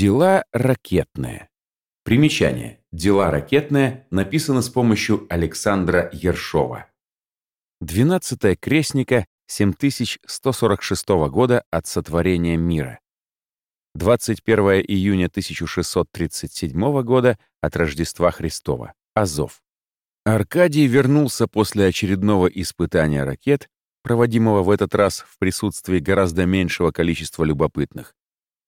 Дела ракетные. Примечание. Дела ракетные написано с помощью Александра Ершова. 12 крестника 7146 года от сотворения мира. 21 июня 1637 года от Рождества Христова. Азов. Аркадий вернулся после очередного испытания ракет, проводимого в этот раз в присутствии гораздо меньшего количества любопытных.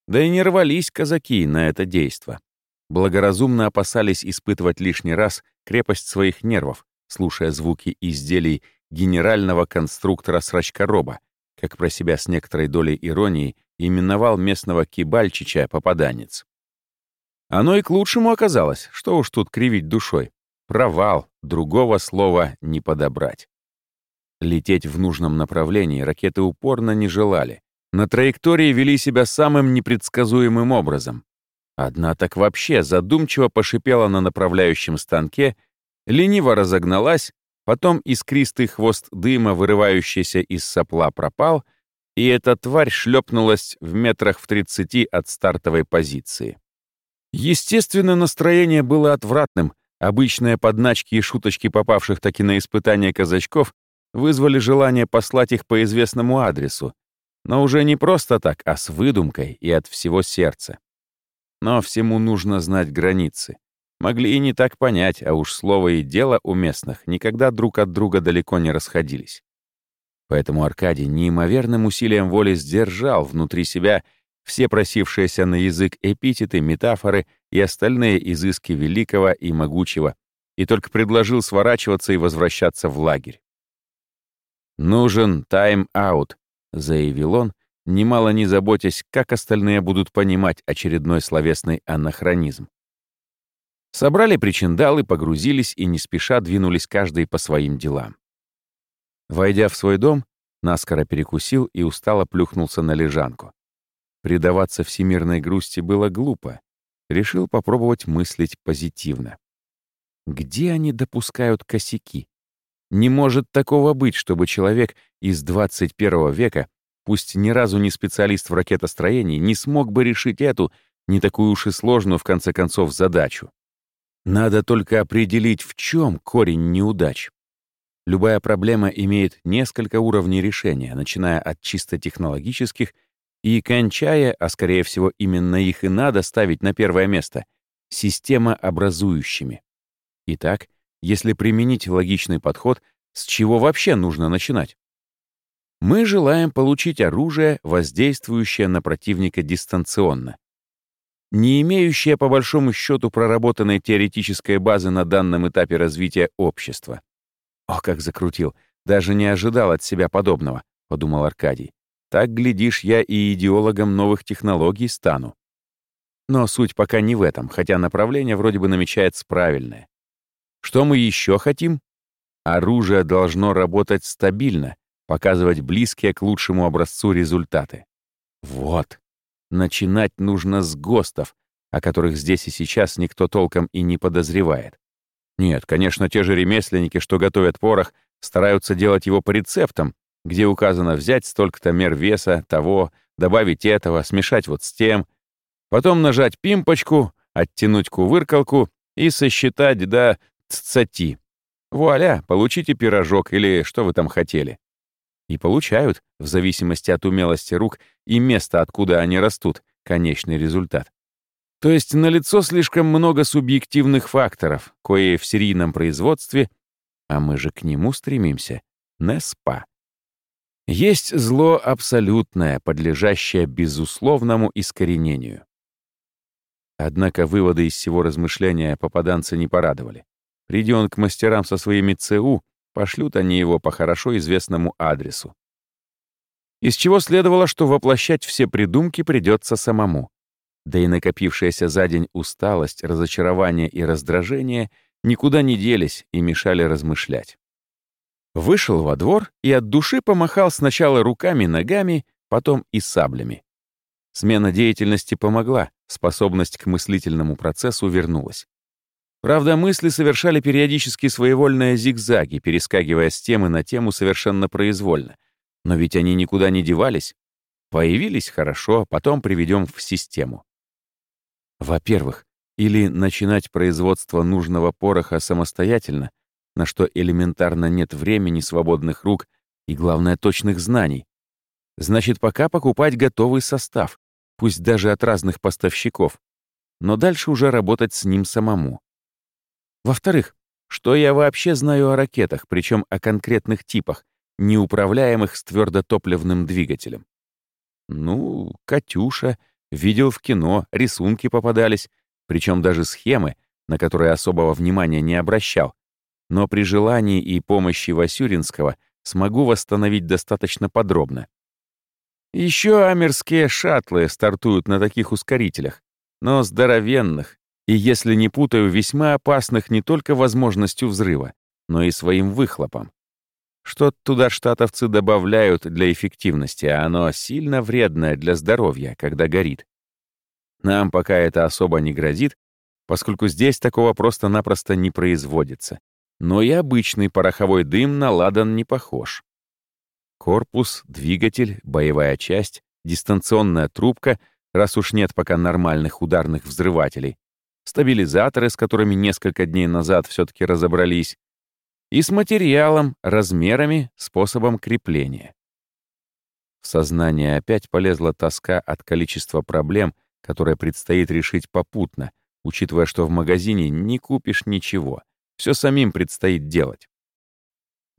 Да и не рвались казаки на это действо. Благоразумно опасались испытывать лишний раз крепость своих нервов, слушая звуки изделий генерального конструктора срачкороба, как про себя с некоторой долей иронии именовал местного кибальчича попаданец. Оно и к лучшему оказалось, что уж тут кривить душой. Провал, другого слова не подобрать. Лететь в нужном направлении ракеты упорно не желали. На траектории вели себя самым непредсказуемым образом. Одна так вообще задумчиво пошипела на направляющем станке, лениво разогналась, потом искристый хвост дыма, вырывающийся из сопла, пропал, и эта тварь шлепнулась в метрах в тридцати от стартовой позиции. Естественно, настроение было отвратным, обычные подначки и шуточки попавших таки на испытания казачков вызвали желание послать их по известному адресу, но уже не просто так, а с выдумкой и от всего сердца. Но всему нужно знать границы. Могли и не так понять, а уж слово и дело у местных никогда друг от друга далеко не расходились. Поэтому Аркадий неимоверным усилием воли сдержал внутри себя все просившиеся на язык эпитеты, метафоры и остальные изыски великого и могучего, и только предложил сворачиваться и возвращаться в лагерь. «Нужен тайм-аут», — заявил он, немало не заботясь, как остальные будут понимать очередной словесный анахронизм. Собрали причиндалы, погрузились и не спеша двинулись каждый по своим делам. Войдя в свой дом, наскоро перекусил и устало плюхнулся на лежанку. Предаваться всемирной грусти было глупо. Решил попробовать мыслить позитивно. Где они допускают косяки? Не может такого быть, чтобы человек из 21 века, пусть ни разу не специалист в ракетостроении, не смог бы решить эту, не такую уж и сложную, в конце концов, задачу. Надо только определить, в чем корень неудач. Любая проблема имеет несколько уровней решения, начиная от чисто технологических и кончая, а скорее всего именно их и надо ставить на первое место, системообразующими. Итак, если применить логичный подход, с чего вообще нужно начинать? Мы желаем получить оружие, воздействующее на противника дистанционно. Не имеющее по большому счету проработанной теоретической базы на данном этапе развития общества. О, как закрутил! Даже не ожидал от себя подобного, подумал Аркадий. Так, глядишь, я и идеологом новых технологий стану. Но суть пока не в этом, хотя направление вроде бы намечается правильное. Что мы еще хотим? Оружие должно работать стабильно, показывать близкие к лучшему образцу результаты. Вот. Начинать нужно с ГОСТов, о которых здесь и сейчас никто толком и не подозревает. Нет, конечно, те же ремесленники, что готовят порох, стараются делать его по рецептам, где указано взять столько-то мер веса, того, добавить этого, смешать вот с тем, потом нажать пимпочку, оттянуть кувыркалку и сосчитать до цати. Вуаля, получите пирожок или что вы там хотели. И получают, в зависимости от умелости рук и места, откуда они растут, конечный результат. То есть налицо слишком много субъективных факторов, кои в серийном производстве, а мы же к нему стремимся, не спа. Есть зло абсолютное, подлежащее безусловному искоренению. Однако выводы из всего размышления попаданца не порадовали. Приди он к мастерам со своими ЦУ, пошлют они его по хорошо известному адресу. Из чего следовало, что воплощать все придумки придется самому. Да и накопившаяся за день усталость, разочарование и раздражение никуда не делись и мешали размышлять. Вышел во двор и от души помахал сначала руками-ногами, потом и саблями. Смена деятельности помогла, способность к мыслительному процессу вернулась. Правда, мысли совершали периодически своевольные зигзаги, перескакивая с темы на тему совершенно произвольно. Но ведь они никуда не девались. Появились — хорошо, потом приведем в систему. Во-первых, или начинать производство нужного пороха самостоятельно, на что элементарно нет времени, свободных рук и, главное, точных знаний. Значит, пока покупать готовый состав, пусть даже от разных поставщиков, но дальше уже работать с ним самому. Во-вторых, что я вообще знаю о ракетах, причем о конкретных типах, неуправляемых с твердотопливным двигателем? Ну, «Катюша», видел в кино, рисунки попадались, причем даже схемы, на которые особого внимания не обращал. Но при желании и помощи Васюринского смогу восстановить достаточно подробно. Еще амерские шаттлы стартуют на таких ускорителях, но здоровенных, и, если не путаю, весьма опасных не только возможностью взрыва, но и своим выхлопом. Что туда штатовцы добавляют для эффективности, а оно сильно вредное для здоровья, когда горит. Нам пока это особо не грозит, поскольку здесь такого просто-напросто не производится. Но и обычный пороховой дым на ладан не похож. Корпус, двигатель, боевая часть, дистанционная трубка, раз уж нет пока нормальных ударных взрывателей, стабилизаторы, с которыми несколько дней назад все-таки разобрались, и с материалом, размерами, способом крепления. В сознание опять полезла тоска от количества проблем, которые предстоит решить попутно, учитывая, что в магазине не купишь ничего, все самим предстоит делать.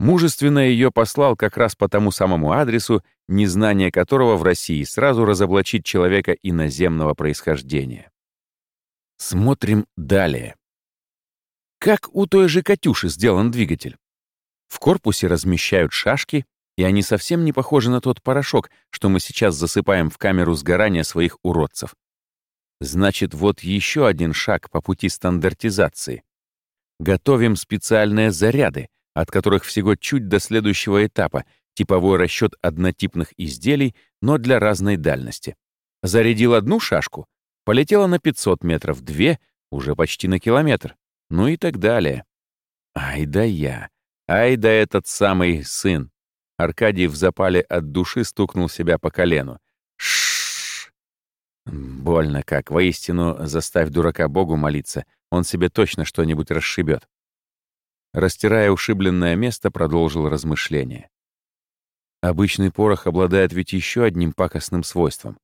Мужественно ее послал как раз по тому самому адресу, незнание которого в России сразу разоблачит человека иноземного происхождения. Смотрим далее. Как у той же «Катюши» сделан двигатель? В корпусе размещают шашки, и они совсем не похожи на тот порошок, что мы сейчас засыпаем в камеру сгорания своих уродцев. Значит, вот еще один шаг по пути стандартизации. Готовим специальные заряды, от которых всего чуть до следующего этапа, типовой расчет однотипных изделий, но для разной дальности. Зарядил одну шашку, полетела на 500 метров, две, уже почти на километр, ну и так далее. Ай да я, ай да этот самый сын. Аркадий в запале от души стукнул себя по колену. Шш. Больно как, воистину, заставь дурака Богу молиться, он себе точно что-нибудь расшибет. Растирая ушибленное место, продолжил размышление. Обычный порох обладает ведь еще одним пакостным свойством.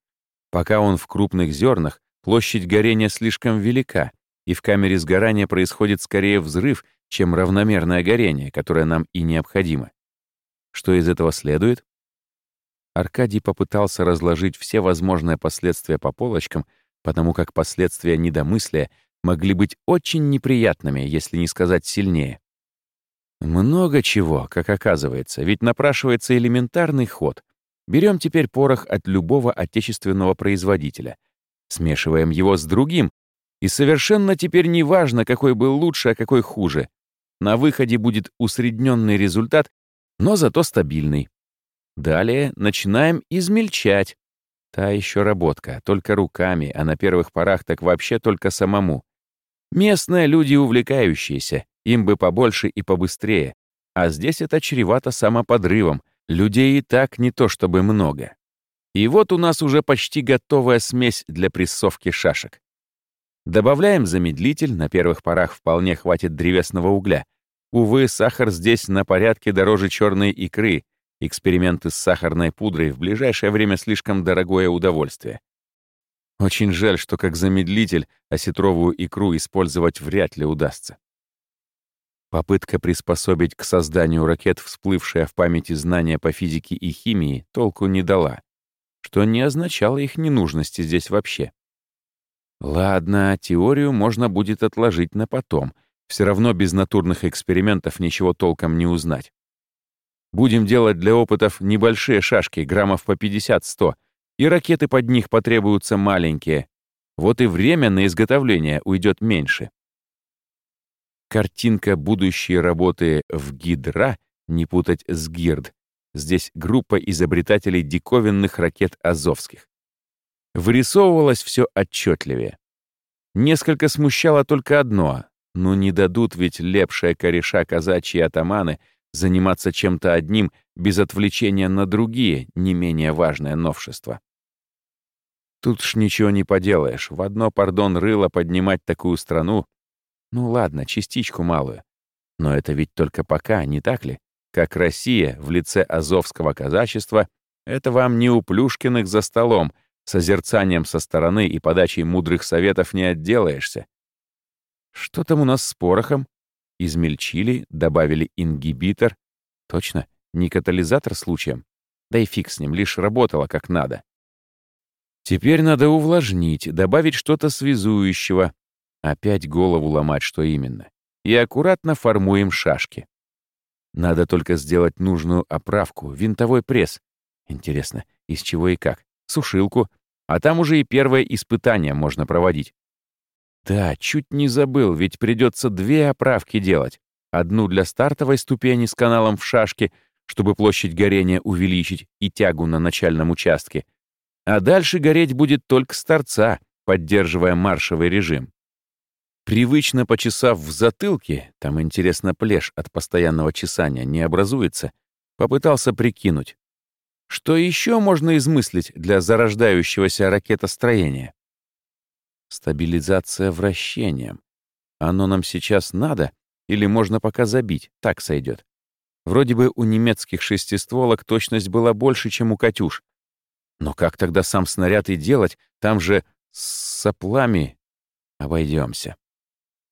Пока он в крупных зернах, площадь горения слишком велика, и в камере сгорания происходит скорее взрыв, чем равномерное горение, которое нам и необходимо. Что из этого следует? Аркадий попытался разложить все возможные последствия по полочкам, потому как последствия недомыслия могли быть очень неприятными, если не сказать сильнее. Много чего, как оказывается, ведь напрашивается элементарный ход. Берем теперь порох от любого отечественного производителя, смешиваем его с другим, и совершенно теперь не важно, какой был лучше, а какой хуже. На выходе будет усредненный результат, но зато стабильный. Далее начинаем измельчать. Та еще работка, только руками, а на первых порах так вообще только самому. Местные люди увлекающиеся, им бы побольше и побыстрее. А здесь это чревато самоподрывом. Людей и так не то чтобы много. И вот у нас уже почти готовая смесь для прессовки шашек. Добавляем замедлитель, на первых порах вполне хватит древесного угля. Увы, сахар здесь на порядке дороже черной икры. Эксперименты с сахарной пудрой в ближайшее время слишком дорогое удовольствие. Очень жаль, что как замедлитель осетровую икру использовать вряд ли удастся. Попытка приспособить к созданию ракет всплывшие в памяти знания по физике и химии толку не дала, что не означало их ненужности здесь вообще. Ладно, теорию можно будет отложить на потом. Все равно без натурных экспериментов ничего толком не узнать. Будем делать для опытов небольшие шашки, граммов по 50-100, и ракеты под них потребуются маленькие. Вот и время на изготовление уйдет меньше. Картинка будущей работы в Гидра, не путать с Гирд. Здесь группа изобретателей диковинных ракет Азовских. Вырисовывалось все отчетливее. Несколько смущало только одно. Ну не дадут ведь лепшая кореша казачьи атаманы заниматься чем-то одним без отвлечения на другие, не менее важное новшество. Тут ж ничего не поделаешь. В одно, пардон, рыло поднимать такую страну. Ну ладно, частичку малую. Но это ведь только пока, не так ли? Как Россия в лице азовского казачества — это вам не у Плюшкиных за столом, созерцанием со стороны и подачей мудрых советов не отделаешься. Что там у нас с порохом? Измельчили, добавили ингибитор. Точно, не катализатор случаем. Да и фиг с ним, лишь работало как надо. Теперь надо увлажнить, добавить что-то связующего. Опять голову ломать, что именно. И аккуратно формуем шашки. Надо только сделать нужную оправку, винтовой пресс. Интересно, из чего и как? Сушилку. А там уже и первое испытание можно проводить. Да, чуть не забыл, ведь придется две оправки делать. Одну для стартовой ступени с каналом в шашке, чтобы площадь горения увеличить и тягу на начальном участке. А дальше гореть будет только с торца, поддерживая маршевый режим. Привычно почесав в затылке, там, интересно, плешь от постоянного чесания не образуется, попытался прикинуть. Что еще можно измыслить для зарождающегося ракетостроения? Стабилизация вращением. Оно нам сейчас надо или можно пока забить, так сойдет. Вроде бы у немецких шестистволок точность была больше, чем у «Катюш». Но как тогда сам снаряд и делать? Там же с соплами обойдемся.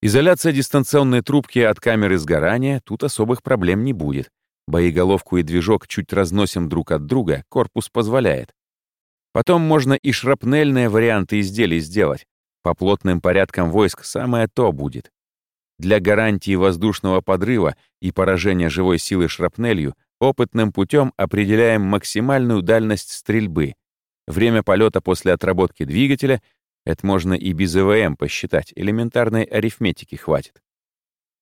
Изоляция дистанционной трубки от камеры сгорания, тут особых проблем не будет. Боеголовку и движок чуть разносим друг от друга, корпус позволяет. Потом можно и шрапнельные варианты изделий сделать. По плотным порядкам войск самое то будет. Для гарантии воздушного подрыва и поражения живой силы шрапнелью опытным путем определяем максимальную дальность стрельбы, время полета после отработки двигателя — это можно и без ЭВМ посчитать, элементарной арифметики хватит.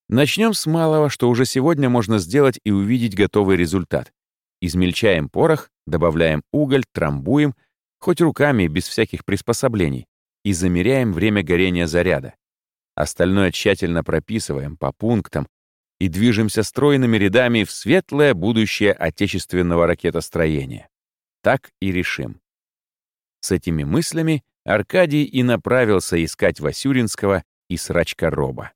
Начнем с малого, что уже сегодня можно сделать и увидеть готовый результат. Измельчаем порох, добавляем уголь, трамбуем, хоть руками, без всяких приспособлений, и замеряем время горения заряда. Остальное тщательно прописываем по пунктам и движемся стройными рядами в светлое будущее отечественного ракетостроения. Так и решим. С этими мыслями Аркадий и направился искать Васюринского и Срачка Роба.